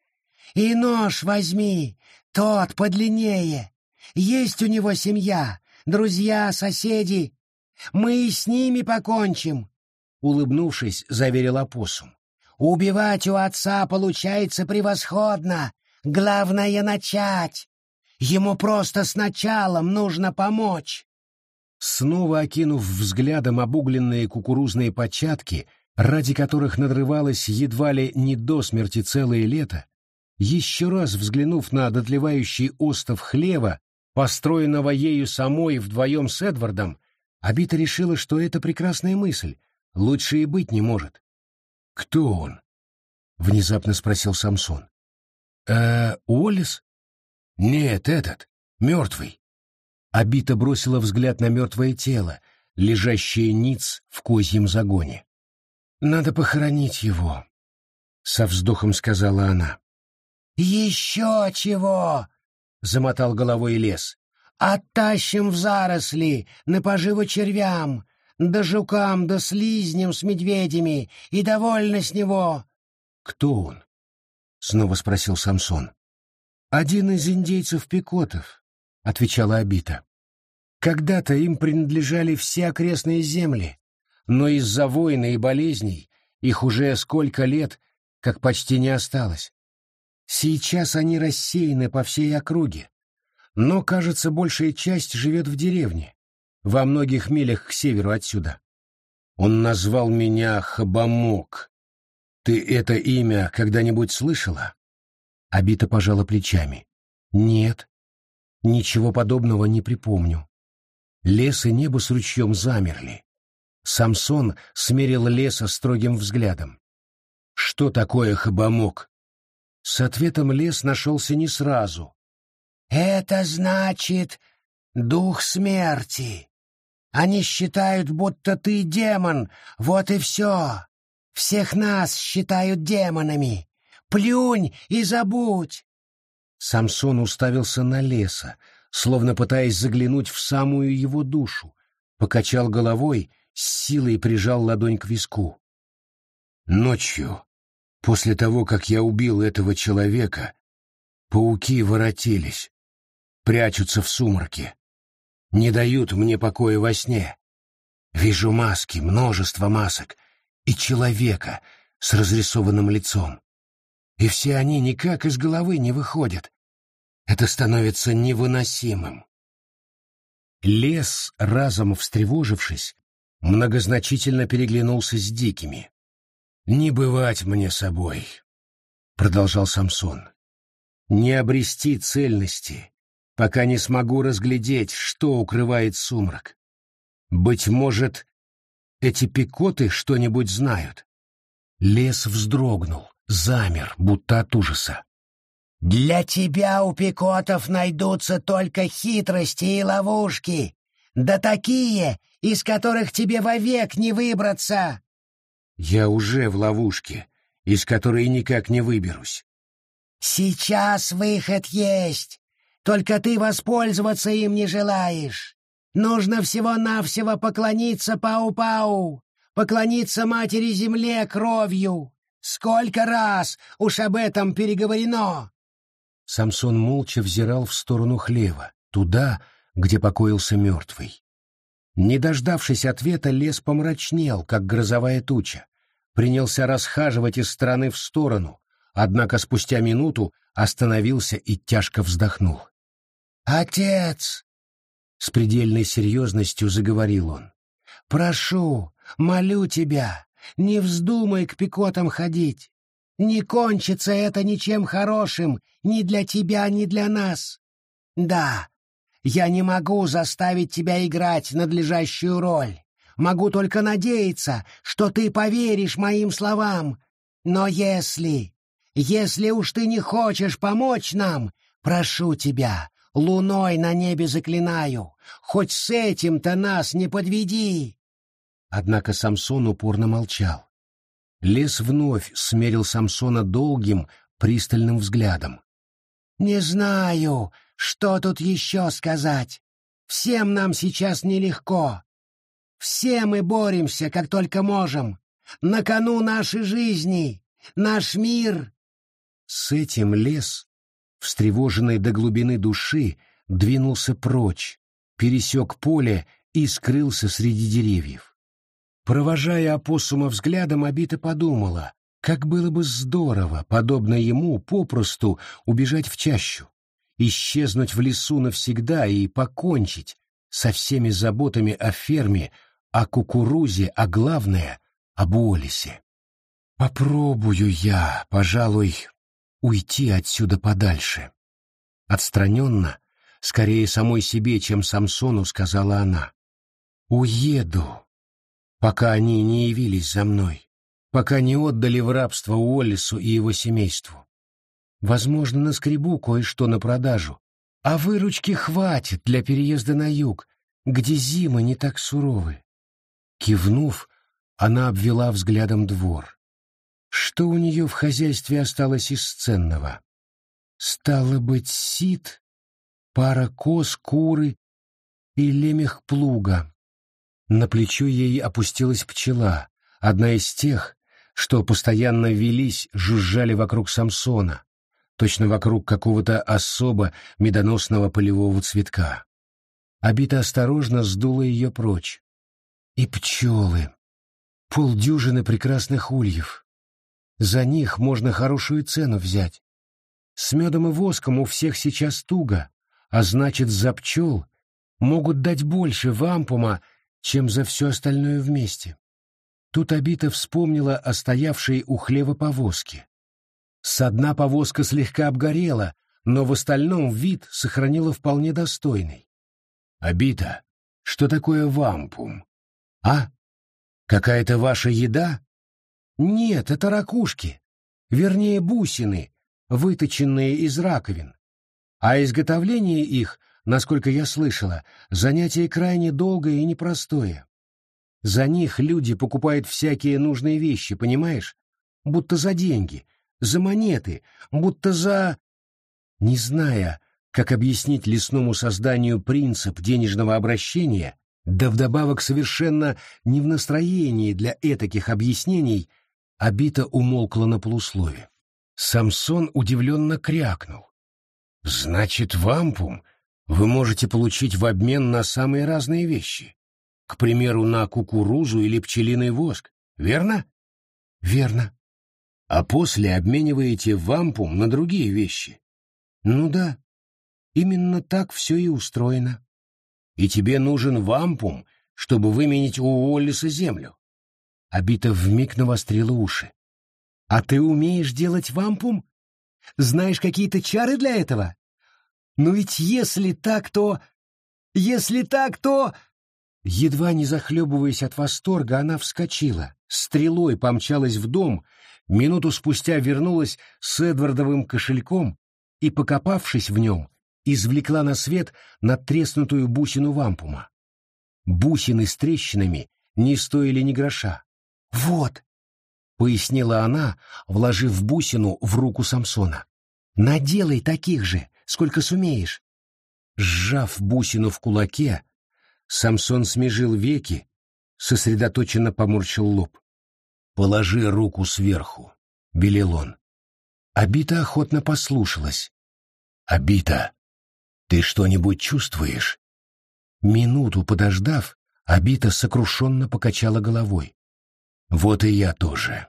B: и нож возьми, тот подлиннее. Есть у него семья, друзья, соседи. Мы с ними покончим», — улыбнувшись, заверил опоссум. «Убивать у отца получается превосходно. Главное — начать. Ему просто сначала нужно помочь».
A: Снова окинув взглядом обугленные кукурузные початки, ради которых надрывалось едва ли не до смерти целое лето, еще раз взглянув на дотлевающий остов хлева, построенного ею самой вдвоем с Эдвардом, Абита решила, что это прекрасная мысль, лучше и быть не может. «Кто он?» — внезапно спросил Самсон. «Э, Уоллес?» «Нет, этот, мертвый». Абита бросила взгляд на мертвое тело, лежащее ниц в козьем загоне. «Надо похоронить его», — со вздохом сказала она.
B: «Еще чего!» — замотал головой лес. «Оттащим в заросли, на поживо червям, да жукам, да слизням с медведями, и довольно с него».
A: «Кто он?» — снова спросил Самсон. «Один из индейцев Пикотов», — отвечала Абита. «Когда-то им принадлежали все окрестные земли, но из-за войны и болезней их уже сколько лет, как почти не осталось. Сейчас они рассеяны по всей округе, но, кажется, большая часть живет в деревне, во многих милях к северу отсюда. Он назвал меня Хабамок. Ты это имя когда-нибудь слышала? Абита пожала плечами. Нет, ничего подобного не припомню. Лес и небо с ручьем замерли. Самсон смерил леса строгим взглядом. Что такое хабамок? С ответом лес нашелся не сразу.
B: «Это значит дух смерти. Они считают, будто ты демон, вот и все. Всех нас считают демонами. Плюнь и забудь!»
A: Самсон уставился на леса, словно пытаясь заглянуть в самую его душу, покачал головой, с силой прижал ладонь к виску. Ночью, после того, как я убил этого человека, пауки воротились, прячутся в сумраке, не дают мне покоя во сне. Вижу маски, множество масок, и человека с разрисованным лицом. И все они никак из головы не выходят. Это становится невыносимым. Лес, разом встревожившись, многозначительно переглянулся с дикими. «Не бывать мне собой», — продолжал Самсон. «Не обрести цельности, пока не смогу разглядеть, что укрывает сумрак. Быть может, эти пикоты что-нибудь знают?» Лес вздрогнул, замер, будто от ужаса.
B: «Для тебя у пикотов найдутся только хитрости и ловушки, да такие, из которых тебе вовек не выбраться!»
A: «Я уже в ловушке, из которой никак не выберусь».
B: «Сейчас выход есть, только ты воспользоваться им не желаешь. Нужно всего-навсего поклониться Пау-Пау, поклониться Матери-Земле кровью. Сколько раз уж об этом переговорено!»
A: Самсон молча взирал в сторону хлева, туда, где покоился мертвый. Не дождавшись ответа, лес помрачнел, как грозовая туча. Принялся расхаживать из стороны в сторону, однако спустя минуту остановился и тяжко вздохнул.
B: «Отец!» — с предельной серьезностью заговорил он. «Прошу, молю тебя, не вздумай к пикотам ходить. Не кончится это ничем хорошим ни для тебя, ни для нас. Да, я не могу заставить тебя играть надлежащую роль. Могу только надеяться, что ты поверишь моим словам. Но если... Если уж ты не хочешь помочь нам, прошу тебя, луной на небе заклинаю, хоть с этим-то нас не подведи.
A: Однако Самсон упорно молчал. Лес вновь смерил Самсона долгим, пристальным взглядом.
B: «Не знаю, что тут еще сказать. Всем нам сейчас нелегко. Все мы боремся, как только можем. На кону нашей жизни, наш мир».
A: С этим лес, встревоженный до глубины души, двинулся прочь, пересек поле и скрылся среди деревьев. Провожая опоссума взглядом, Абита подумала, как было бы здорово, подобно ему, попросту убежать в чащу, исчезнуть в лесу навсегда и покончить со всеми заботами о ферме, о кукурузе, а главное — об Уоллесе. Попробую я, пожалуй, уйти отсюда подальше. Отстраненно, скорее самой себе, чем Самсону, сказала она. Уеду, пока они не явились за мной, пока не отдали в рабство Уоллесу и его семейству. Возможно, наскребу кое-что на продажу, а выручки хватит для переезда на юг, где зимы не так суровы. Кивнув, она обвела взглядом двор. Что у нее в хозяйстве осталось из ценного? Стало быть, сит, пара коз, куры и лемех плуга. На плечо ей опустилась пчела, одна из тех, что постоянно велись, жужжали вокруг Самсона, точно вокруг какого-то особо медоносного полевого цветка. Абита осторожно сдула ее прочь. И пчелы. Полдюжины прекрасных ульев. За них можно хорошую цену взять. С медом и воском у всех сейчас туго, а значит, за пчел могут дать больше вампума, чем за все остальное вместе. Тут Абита вспомнила о стоявшей у хлева повозке. С одна повозка слегка обгорела, но в остальном вид сохранила вполне достойный. Абита, что такое вампум? А? Какая-то ваша еда? Нет, это ракушки. Вернее, бусины, выточенные из раковин. А изготовление их, насколько я слышала, занятие крайне долгое и непростое. За них люди покупают всякие нужные вещи, понимаешь? Будто за деньги, за монеты, будто за... Не зная, как объяснить лесному созданию принцип денежного обращения, да вдобавок совершенно не в настроении для этаких объяснений, Абита умолкла на полуслове. Самсон удивленно крякнул. «Значит, вампум вы можете получить в обмен на самые разные вещи. К примеру, на кукурузу или пчелиный воск, верно?» «Верно». «А после обмениваете вампум на другие вещи?» «Ну да, именно так все и устроено» и тебе нужен вампум, чтобы выменить у Уоллиса землю. Абита вмиг навострила уши. А ты умеешь делать вампум? Знаешь какие-то чары для этого? Ну ведь если так, то... Если так, то... Едва не захлебываясь от восторга, она вскочила, стрелой помчалась в дом, минуту спустя вернулась с Эдвардовым кошельком и, покопавшись в нем, извлекла на свет надтреснутую бусину вампума. Бусины с трещинами не стоили ни гроша. «Вот!» — пояснила она, вложив бусину в руку Самсона. «Наделай таких же, сколько сумеешь». Сжав бусину в кулаке, Самсон смежил веки, сосредоточенно поморщил лоб. «Положи руку сверху», — велел он. Абита охотно послушалась. «Абита, ты что-нибудь чувствуешь? Минуту подождав, Абита сокрушенно покачала головой. Вот и я тоже.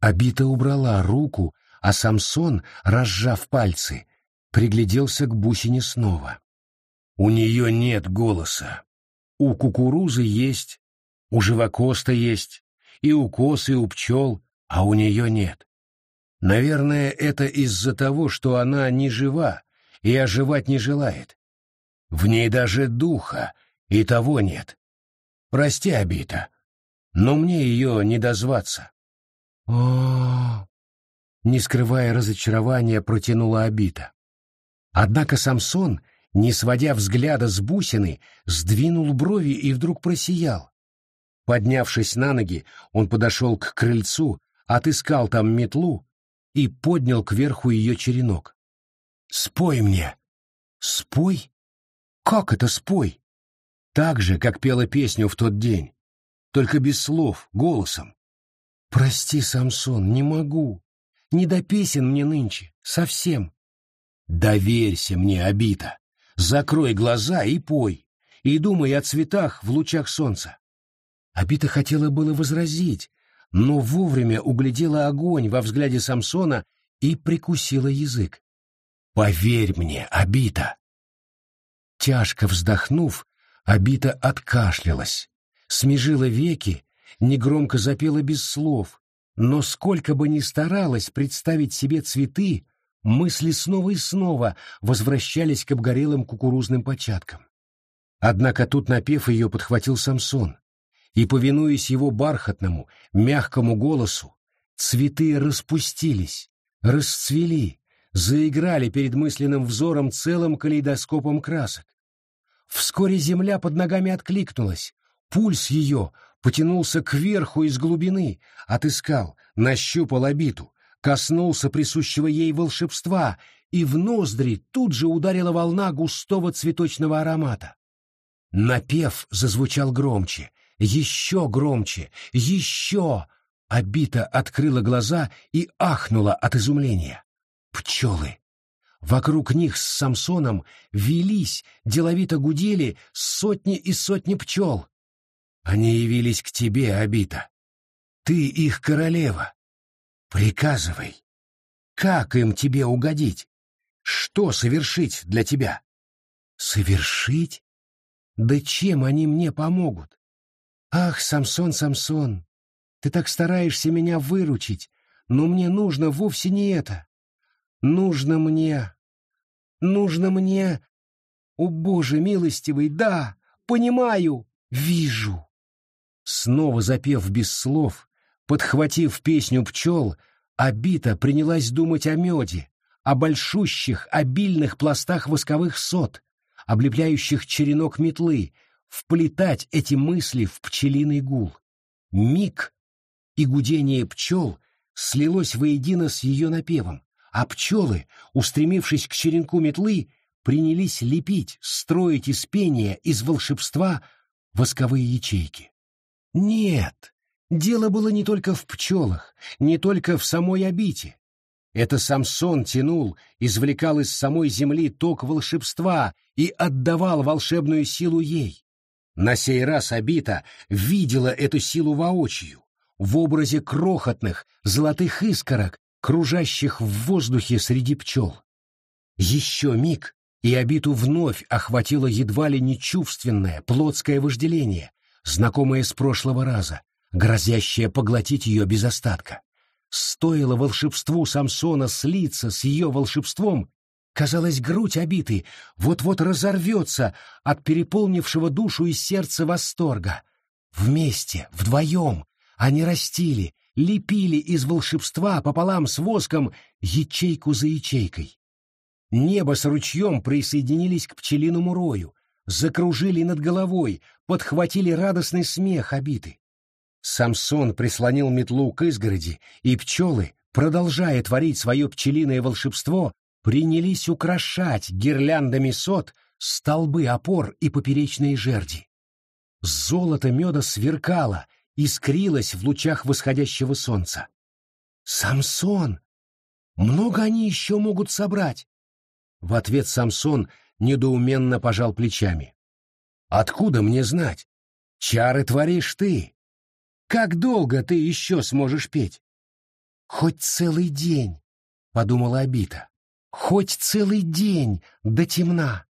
A: Абита убрала руку, а Самсон, разжав пальцы, пригляделся к бусине снова. У нее нет голоса. У кукурузы есть, у живокоста есть, и у коз, и у пчел, а у нее нет. Наверное, это из-за того, что она не жива и оживать не желает. В ней даже духа и того нет. Прости, Абита, но мне ее не дозваться.
C: О, не скрывая разочарования, протянула Абита. Однако Самсон, не сводя взгляда с бусины, сдвинул брови и вдруг просиял. Поднявшись на ноги, он подошел к крыльцу, отыскал там метлу и поднял кверху ее черенок. «Спой мне!» «Спой? Как это спой?» Так же, как пела песню в тот день, только без слов, голосом. «Прости, Самсон, не могу. Не до песен мне нынче, совсем». «Доверься мне, Обита. Закрой глаза и пой, и думай о цветах в лучах солнца. Абита хотела было возразить, но вовремя углядела огонь во взгляде Самсона и прикусила язык. «Поверь мне, Абита!» Тяжко вздохнув, Абита откашлялась, смежила веки, негромко запела без слов, но сколько бы ни старалась представить себе цветы, мысли снова и снова возвращались к обгорелым кукурузным початкам. Однако тут напев ее подхватил Самсон, и, повинуясь его бархатному, мягкому голосу, цветы распустились, расцвели, заиграли перед мысленным взором целым калейдоскопом красок. Вскоре земля под ногами откликнулась, пульс ее потянулся кверху из глубины, отыскал, нащупал обиту, коснулся присущего ей волшебства, и в ноздри тут же ударила волна густого цветочного аромата. Напев зазвучал громче, еще громче, еще! Обита открыла глаза и ахнула от изумления. Пчелы! Вокруг них с Самсоном велись, деловито гудели сотни и сотни пчел. Они явились к тебе, Обита. Ты их королева. Приказывай. Как им тебе угодить? Что совершить для тебя? Совершить? Да чем они мне помогут? «Ах, Самсон, Самсон, ты так стараешься меня выручить, но мне нужно вовсе не это. Нужно мне... Нужно мне... О, Боже милостивый, да, понимаю, вижу!» Снова запев без слов, подхватив песню пчел, Обита принялась думать о меде, о большущих, обильных пластах восковых сот, облепляющих черенок метлы, вплетать эти мысли в пчелиный гул. Миг, и гудение пчел слилось воедино с ее напевом, а пчелы, устремившись к черенку метлы, принялись лепить, строить из пения, из волшебства восковые ячейки. Нет, дело было не только в пчелах, не только в самой обите. Это Самсон тянул, извлекал из самой земли ток волшебства и отдавал волшебную силу ей. На сей раз Абита видела эту силу воочию, в образе крохотных золотых искорок, кружащих в воздухе среди пчел. Еще миг, и Абиту вновь охватило едва ли нечувственное плотское вожделение, знакомое с прошлого раза, грозящее поглотить ее без остатка. Стоило волшебству Самсона слиться с ее волшебством, Казалось, грудь обиты вот-вот разорвется от переполнившего душу и сердце восторга. Вместе, вдвоем, они растили, лепили из волшебства пополам с воском ячейку за ячейкой. Небо с ручьем присоединились к пчелиному рою, закружили над головой, подхватили радостный смех обиты. Самсон прислонил метлу к изгороди, и пчелы, продолжая творить свое пчелиное волшебство, принялись украшать гирляндами сот столбы опор и поперечные жерди. Золото меда сверкало, искрилось в лучах восходящего солнца. «Самсон! Много они еще могут собрать?» В ответ Самсон недоуменно пожал плечами. «Откуда мне знать? Чары творишь ты. Как долго ты еще сможешь петь?» «Хоть целый день», — подумала Абита. Хоть целый день до темна.